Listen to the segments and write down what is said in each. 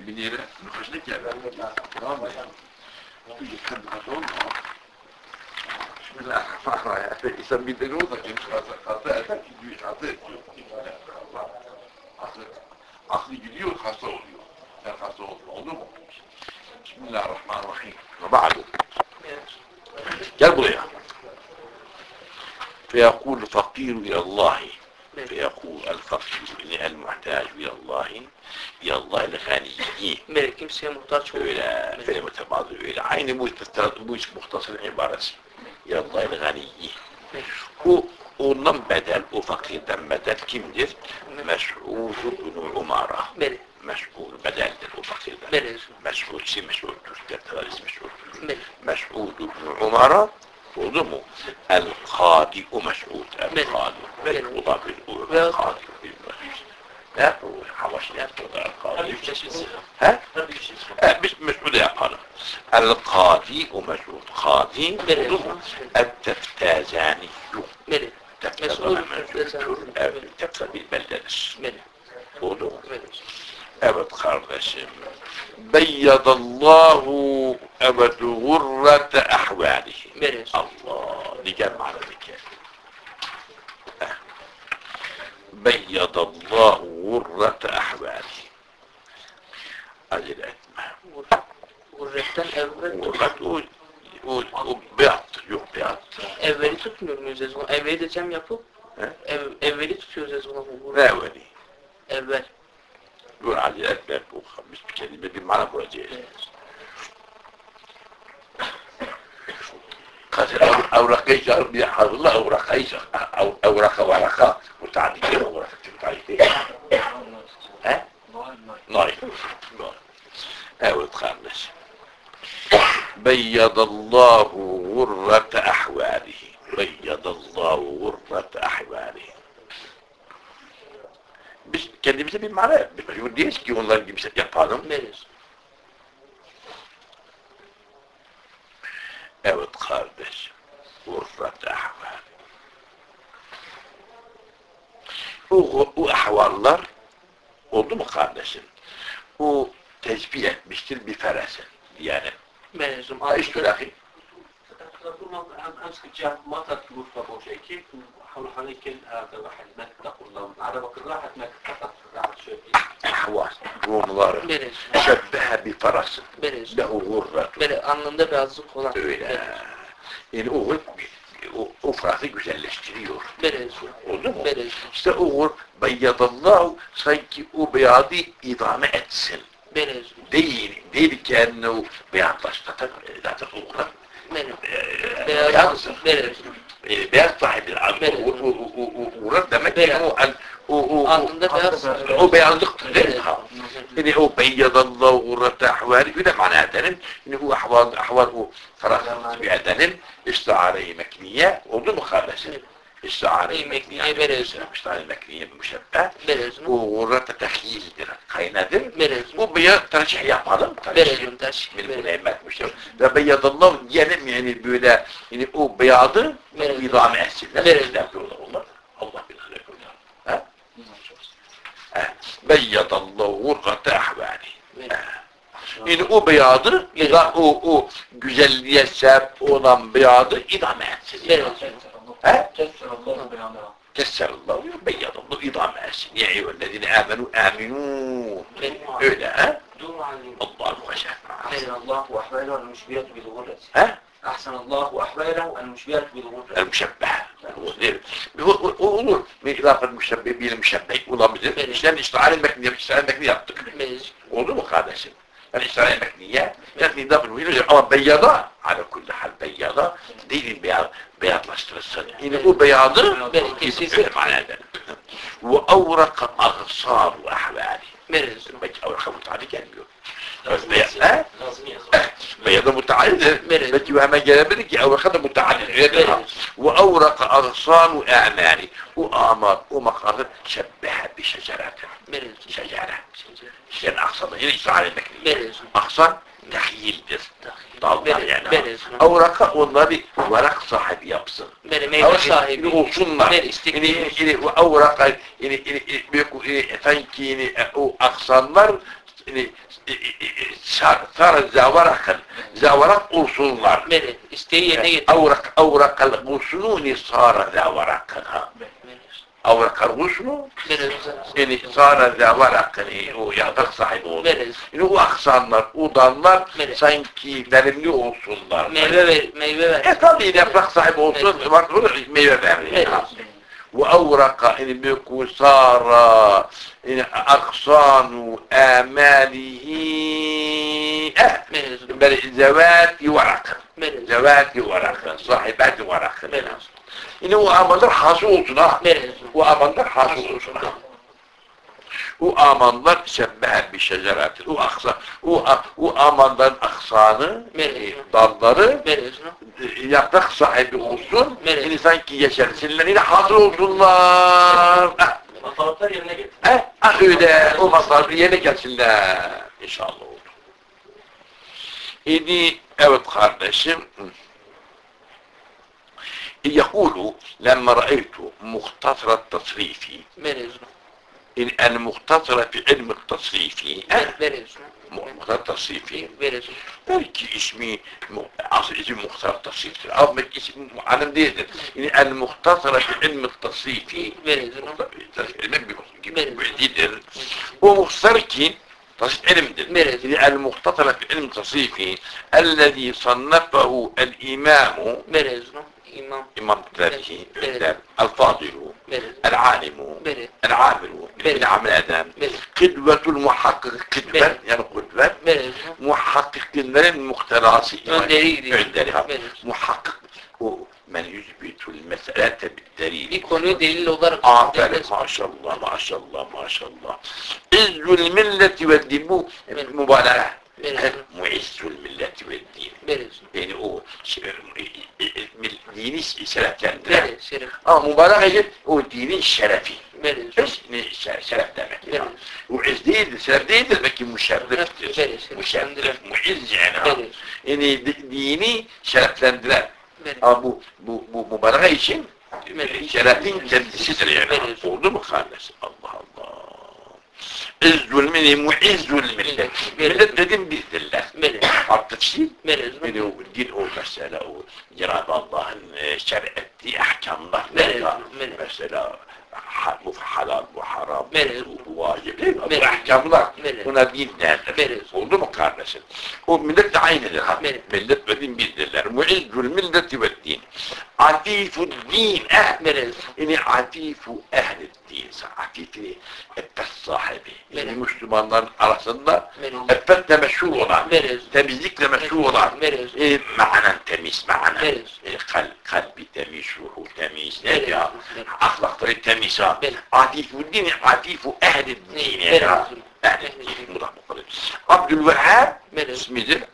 بنيرة نخش لك يا فيقول فقير إلى الله فيقول الفقير يعني المحتاج إلى الله إلى الله الغني. من كم سي محتاج؟ إلى فين متبادل إلى عين مش مختصر عبارة إلى الله الغنيين و ونم بدل وفقير دم بدل كم دفت مشعوذ بن عمارة. مشعوذ بدل وفقير دم. مشعوذ شي مشعوذ مشعوذ بن عمارة. Oldu mu? El kadi'u mes'ud. El kadi'u. Mes'ud bil Ve kadi'u bil mes'ud. Ne? Havaş ne yapıyoruz? El kadi'u. He? He biz mes'ude yapalım. El kadi'u mes'ud. Kadi oldu mu? El teftezani. Meri. Teftezani mevcuttur. Evet. Teftezani bellenir. Meri. Oldu mu? Evet kardeşim. Beyyadallahu evedu gurr gurrete ahvalihi. Melek. Allah. Diğer manadaki. Beyyadallahu gurrete ahvalihi. Acele etme. Gurretten evvel Gurret o, o, o beyattır. Yok beyattır. evveli tutmuyor muyuz Ezgin? Evveli de cem yapıp He? ev, evveli tutuyoruz Ezgin. Ne evveli? Evvel. Dur acele etme. Bu biz bir kelime bir mana bulacağız. قاتل أوراقيش أربية حظ أوراقيش أوراق ورقة. متعددين أوراق متعددين ها؟ نايف أود خامس بيض الله غرة أحواله. بيض الله غرة أحواله. biz kendimize mana bir mecbur değiliz ki onlar gibi yapalım. Melek. Evet kardeş. Urrat ahval. O, o ahvallar oldu mu kardeşim? O tesbih etmiştir bir feresin. Yani Melek. ha işte lakin امسك الجهه ما تطلب فوق شيء كيف حول عليك هذا واحد ما تقول لهم على وقت راحت ما تقطع راحت شوي ahval durumları Melek. şebbehe bir ferasin. Melek. Lehu gurrat. Melek alnında beyazlık olan. Öyle. Yani o, o, o frası güzelleştiriyor. Melek. Oldu mu? Melek. İşte o beyyadallahu sanki o beyadı idame etsin. Melek. Değil, değil ki ennehu beyazlaştı. Zaten o kadar Melek. e, Beyaz. beyazdır. Melek. E, Beyaz sahibi. Evet. O, o, o, o, uğrar demek ki Beyaz. o, el- o, o, o, Alnında beyaz. الشعر mekniye veriyorsun. Şari mekniye bir müşebbe. Veriyorsun. Bu gurrata tehyildir. Kaynadır. Veriyorsun. Bu bir tercih yapalım. Veriyorsun tercih. Bir bu nimetmiştir. Ve beyadallah diyelim yani böyle yani o beyadı idame etsinler. Veriyorsun. Onlar. Allah bilir. Beyyadallahu gurrata ahvani. Veriyorsun. Yani o beyadı, o, o güzelliğe sebep olan beyadı idame etsin. Evet. ها الله بيضا تيسر الله يبيض الله عظام اسم يا ايها الذين امنوا امنوا إلى ها الله وجهه احسن الله واحواله المشبيهات بظهور ها احسن الله واحواله المشبيهات بظهور المشبهة المشبهه وامور من خلاف المشبه بين المشبه ولا مش لازم يشتغل المكنه يشتغل المكنه يعطيك المهج وضو قاعدة شنو ليس عليها مكنيات لكن اضافه المجنون يجعل الامر بيضاء على كل حال بيضاء ديري دي بيضاء بيضاء لاشترسل ان هو بيضاء يتكلم على هذا. وأورق اغصار واحبالي مرز اورق متعدد كان بيقول. بيضاء متعدد مرز بيضاء متعدد مرز اورق متعدد وأورق اغصان واعمالي وآمر ومقارن شبه بشجرات مرز شجرات İşlerin aksadığını izah etmek. Verir. Aksad tahyildir. Dallar yani. Verir. Avraka onları varak sahibi yapsın. Verir. Meyve sahibi. Olsunlar. Verir. İstikliği. Avraka tenkini o aksanlar yani e, e, e, sar zavarakın zavarak olsunlar. Verir. İsteği yerine getir. Avrak avrakal musununi sara zavarakın. Ha. اور قرغوش نو. يعني احسان از ورق يعني هو يعطيك صاحب أو این أو اخسانلار أو دانلار سانکی درمی اولسونلار میوه ور میوه ور اتا بیر افراق صاحب اولسون وان رو میوه ور و اورقا این بیکو سارا این اخسان و اعماله آه بل زواتی ورق. زواتی ورق صاحبات ورق. مرز. Yine o amanlar hasıl olsun ha. O amanlar hasıl olsun ha. O amanlar şebbehe bir şeceratir. O aksa, o, o amanların aksanı, e, dalları e, yaprak sahibi olsun. Yani sanki yeşersinler. Yine hasıl olsunlar. Ah, Masalatlar yerine getir. eh, ah öyle o masalları yerine gelsinler. İnşallah oldu. İdi evet kardeşim. يقول لما رأيت مختصر التصريف إن أنا مختصر في علم التصريف. مختصر التصريف. بلكي اسمي اسم مختصر التصريف. أو بلكي اسم معلم ديزة إن أنا مختصر في علم التصريف. مختصر ومختصر كي تصريف علم ديزة إن مختصر في علم التصريف. الذي صنفه الإمام. مرزنا إمام إمام بثلاثه مثال الفاضل العالم العابر من عمل أذان قدوة المحقق قدوة يعني قدوة محقق من المقتراس يعني عندها محقق من يثبت المسألة بالدليل. يكون دليل وضرب. آه ما شاء الله ما شاء الله ما شاء الله. إذ الملة والدم مبالغة Veriyorsun. Muizzül milleti ve din. Veriyorsun. Beni o şey, dini şereflendiren. Verir, şeref. Ama mübarek edip o dinin şerefi. Verir. Hüsnü şeref, şeref demek. Verir. Muizz değildir, şeref değildir. Belki müşerriftir. Müşerrif, muizz yani. Yani dini şereflendiren. Verir. Ama bu, bu, bu mübarek için şerefin kendisidir yani. Verir. Oldu mu kardeş? Allah Allah. عز المنهم وعز الملة ملت دين بإذن الله. ملت عرض تفسير ملت منه الدين هو مسألة إرادة الله شرعة أحكام الله. ملت مسألة Halal, bu haram, Evet. bu, vacip değil mi? Evet. Bu ahkamlar. Evet. Buna din derler. Evet. Oldu mu kardeşim? O millet de aynıdır. Ha. Evet. Millet ve din bildirler. Muizzül milleti ve din. Atifu din. Eh. Bere Yani atifu ehli din. Atifi ebbet sahibi. Yani. Müslümanların arasında Evet. ebbette meşhur olan, temizlikle meşhur olan, e, manen temiz, manen. E, kal, kalbi temiz, ruhu temiz, ne ya? Ahlakları temiz عبد الوهاب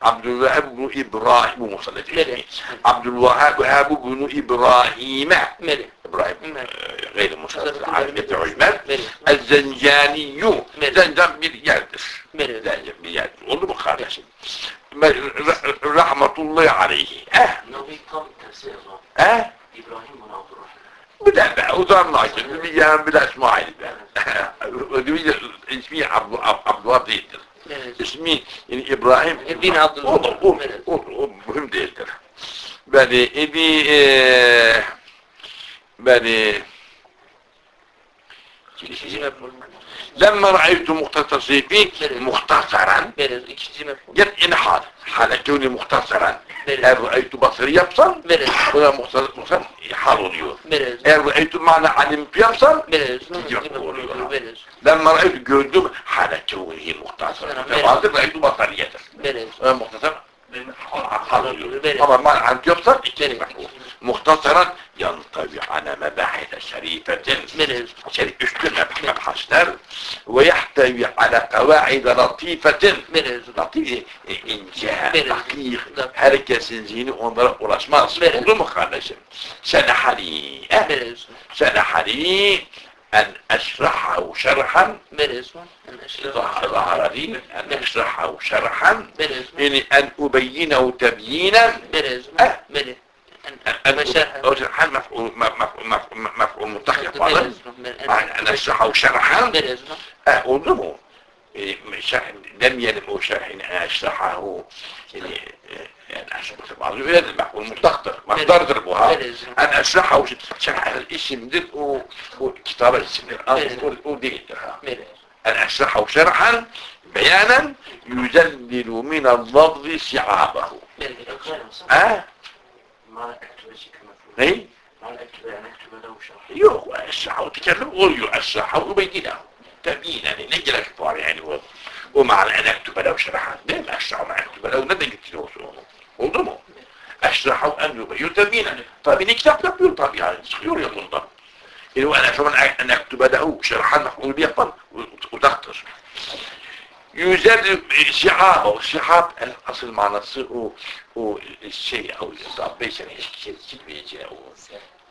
عبد الوهاب بن إبراهيم آه، عبد الوهاب بن إبراهيم. إبراهيم غير مصلي عبد عثمان الزنجاني. زنجان بن يادس رحمة الله عليه. آه. آه. إبراهيم Bir بدأنا وزارنا عشان بيجي بلا اسماعيل اسمي عبد عبد الوطيتر اسمي yani İbrahim e, İbn Abdülhamid. O, o, o, o mühim değildir. Beni e, İbi e, beni Çekişi yapmamak. Lemme ra'aytu muhtasasi bi muhtasaran verir. İn hal. Halekûni muhtasaran. Eğer ra'aytu basırı yapsan verir. O da muhtasas muhtasas hal oluyor. Verir. Eğer ra'aytu mana alimtu yapsan verir. İkinci oluyor. Verir. Lemme ra'aytu gördüm halekûni muhtasaran. Ve bazı ra'aytu basarı yedir. Muhtasar hal oluyor. Ama mana alimtu yapsan ikinci mefhum. مختصرا ينطوي على مباحث شريفة شريفة مبحث ويحتوي على قواعد لطيفة من لطيفة انشاء تحقيق هركة سنزيني ونظر قراش مارس ولم خالش سنة حالي سنة أن أشرحه شرحا من ظهر لي أن أشرحه شرحا يعني أن أبينه تبيينا من أه. بالاسم. بله أن أن مشاهد أو شرحا مفعول مفعول مفعول مفعول متخلف طبعا بالاسم أن أشرحه شرحا. بالاسم أقوله. شرح لم ينمو شرح أن أشرحه. يعني يعني أشرح بعض المفعول متخطر مقدار ضربها. بالاسم أن أشرحه شرح الاسم دل وكتاب الاسم دل وديتها بالاسم أن أشرحه شرحا بيانا يذلل من اللفظ شعابه. أه ما أكتب شيء كمفعول هي ما أكتب يعني أكتب له شرح يو أشرحه تكلم قول يو أشرحه وبينه تبينا يعني لك طوال يعني و- ومعنى أن أكتب له شرحا أشرحه ما أكتب له ندق له وضمه أشرحه أن يبين تبينا طب نكتب له طبيعي خيور يضم إنه أنا أفهم أن أكتب Yüzer şihab, şihab en asıl manası o o e, şey o zabbeysen eşkisiz gitmeyeceği o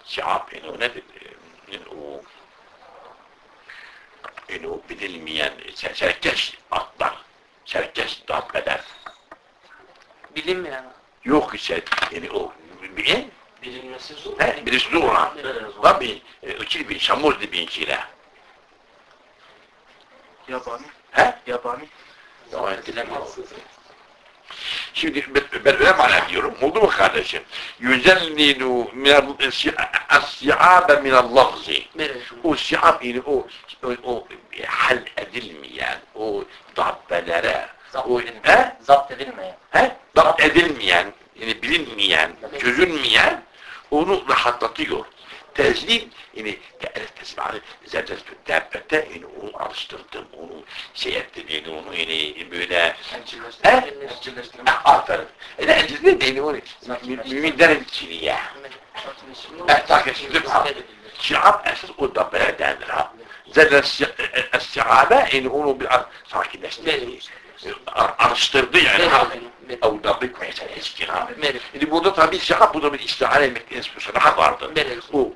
şihab yani o nedir? Yani e, o yani o bilinmeyen serkeş atlar, serkeş dabbeler. Bilinmeyen. Yok işte yani o bilinmesi zor. He, birisi zor. Tabii, o kirbi, şamur dibinkiyle. Yabani. He? Yabani. Yabani dilemiyor. Şimdi ben öyle mana diyorum. Oldu mu kardeşim? Yüzellilu as-si'abe minel lafzi. O si'ab yani o, o, o hal edilmeyen, o dabbelere, o, he? Zapt edilmeyen. He? Zapt edilmeyen, yani bilinmeyen, çözülmeyen onu rahatlatıyor. ونقطة حتى طيور تجليل يعني كأنك تسمع زادت الدابة إنه أرشترتم إنه سيأتي إنه يعني بلا ها؟ أعطر لا الجزلين يعني هو من درجة الشريعة أعطاك الشريعة شعب أساس قد بلدان لها. زاد السعابة إنه هو بالأرض صاحي نشتري أرشترضي عنها أو ضبك ويسال استغام اللي بوضعها بالشعب بوضع بالاستعانة مكتنس بصراحة بارضا بالاسم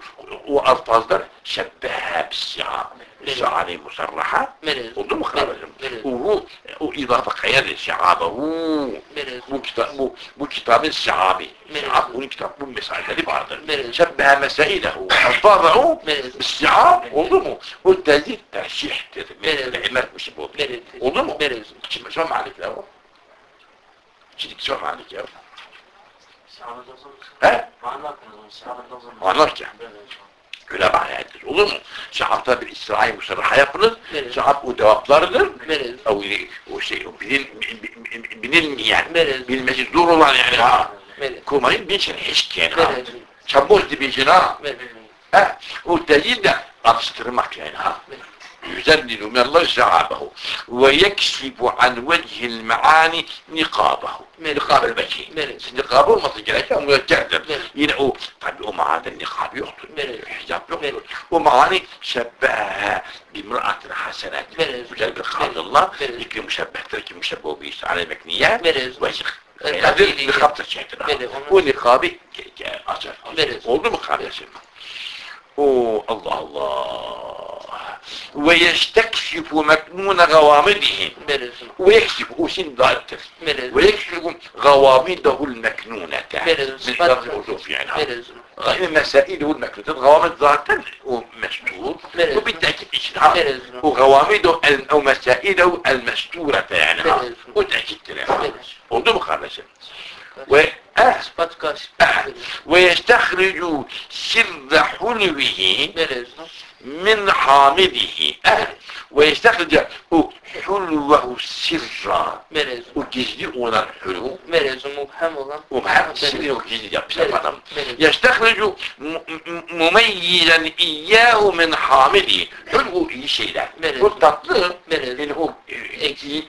وألفاظ در شبهها بالسعاب السعانة مصرحة بالاسم وضم خارج وهو وإضافة خيال الشعابة هو بالاسم مو كتاب مو مو كتاب الشعابي من- شعاب مو كتاب مو مسائل لبعض من- شبه مسائله ألفاظه بالاسم بالشعاب وضمه والتزيد ترشيح من- العماد مش بوضع بالاسم Çiftçilik zor halik ya. He? Anlat ya. Öyle bahane edilir. Olur mu? Sahabda bir istirahi musaraha yapılır. Evet. O cevaplarıdır. Evet. O, o şey, o bilin, bilinmeyen, evet. bilmesi zor olan yani ha. Evet. Kumayı bilsin eşkiyen ha. Evet. Çaboz dibicin ha. Evet. He? O değil de atıştırmak yani ha. Evet. يذلل من الله شعابه ويكشف عن وجه المعاني نقابه. من- نقاب الوجه من- نقابه متجدد من- ينقوا طب ومع هذا النقاب يقتل؟ من- الحجاب يقتل. ومعاني شبهها بامرأة حسنة. من- وجلب الخالد الله يمكن مشبه تركي مشبه بيس على وشخ التقليدية. بخبط الشيطان من- ونقابي أصل. من- موضوع مقابل أوه الله الله. ويستكشف مكنون غوامضه. بالاسم ويكشف ضالته بالاسم ويكشف غوامضه المكنونة. يعني غير مسائله المكنونة غوامض ذاتا. ومستور. وبالتأكيد بالاسم وغوامضه أو مسائله المستورة يعني. وتأكيد كلام. موضوع مخالفة. و آه. آه. ويستخرج سر حلوة. من حامده. أهل ويستخرج حلوة سرا. بالاسم وتجزئون الحلو بالاسم مبهم بسبب بالاسم يستخرج مميزا إياه من حامده. حلو أي شيء ده؟ إن هو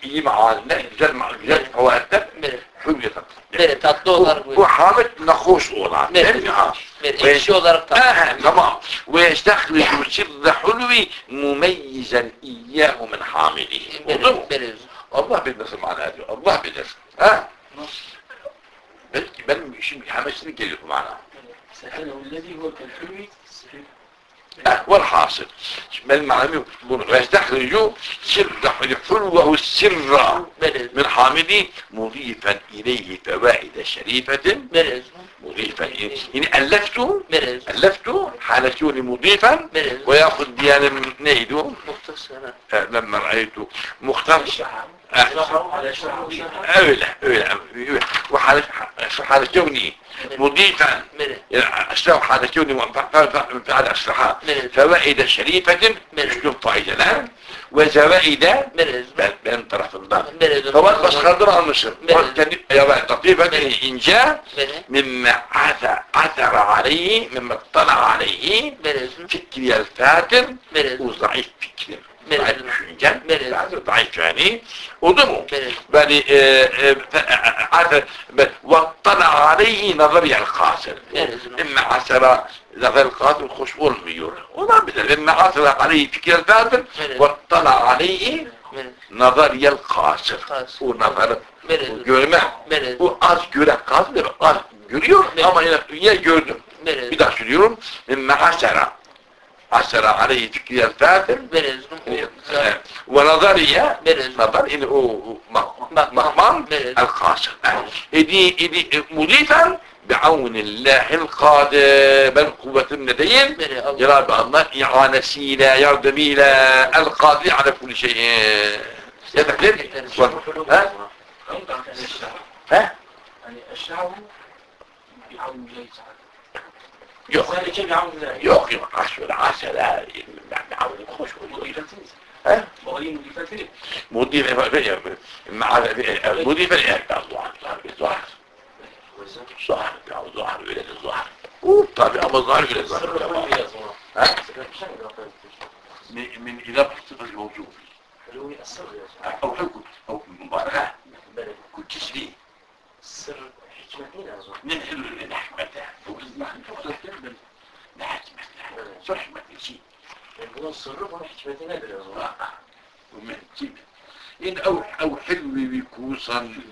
يمعان جل جل فواتب بالاسم حلو يتطلق بالاسم تطلق ضرب. وحامد نخوش أولا. بالاسم آه تمام. ويستخرج سر حلو مميزا إياه من حامله. الله بالنصر معنا هذا الله بالنصر ها؟ بل بل مش حماس نجي معنا؟ الذي هو كالحلم والحاصل. ما المعنى ويستخرج سر حلوة السر. من حامده مضيفا إليه فوائد شريفة. مضيفا إليه. يعني ألفته ألفته حال كوني مضيفا ويأخذ ديانا نيده مختصرة آه، لما رأيته. مختار وحال حال كوني مضيفا أسلام حال كوني فعل أسلحة فوائد شريفة مشلوب طائدة الآن وزوائد بين طرف الضغط بلد فوات بس خضر عن مصر. لطيفة إن جاء بلد مما عثر, عليه مما اطلع عليه فكري الفاتر وضعيف فكري بل düşünce zayıf. Yani oldu mu? Yani e, e, e, vattala aleyhi nazariyel kasir emme asara zafer kasir hoş olmuyor. Olabilir. Emme asara aleyhi fikir zaten vattala aleyhi nazariyel kasir o nazarı görme. Bu az göre kasir az görüyor. Ama yine gördüm. Bir daha söylüyorum. Emme asara عشر عليه تكليل فاتر ونظرية برز نظر إن مهمان القاشر إدي إدي مضيفا بعون الله القادر بل قوة الندين يرى بأمان إعانة سيلة يردميلة القادر على كل شيء. يتكلم ها؟ ها؟ يعني الشعب بعون الله تعالى Yok. ذلك بعون الله Yok yok. Aşure asela. Avlu hoş oluyor. Ha? وغير مضيفته مضيف مع مضيف الظهر الظهر الظهر الظهر إلى الظهر طبعا أبو الظهر ها؟ من من اضافه صفه الموجود السر يا زلمة. son.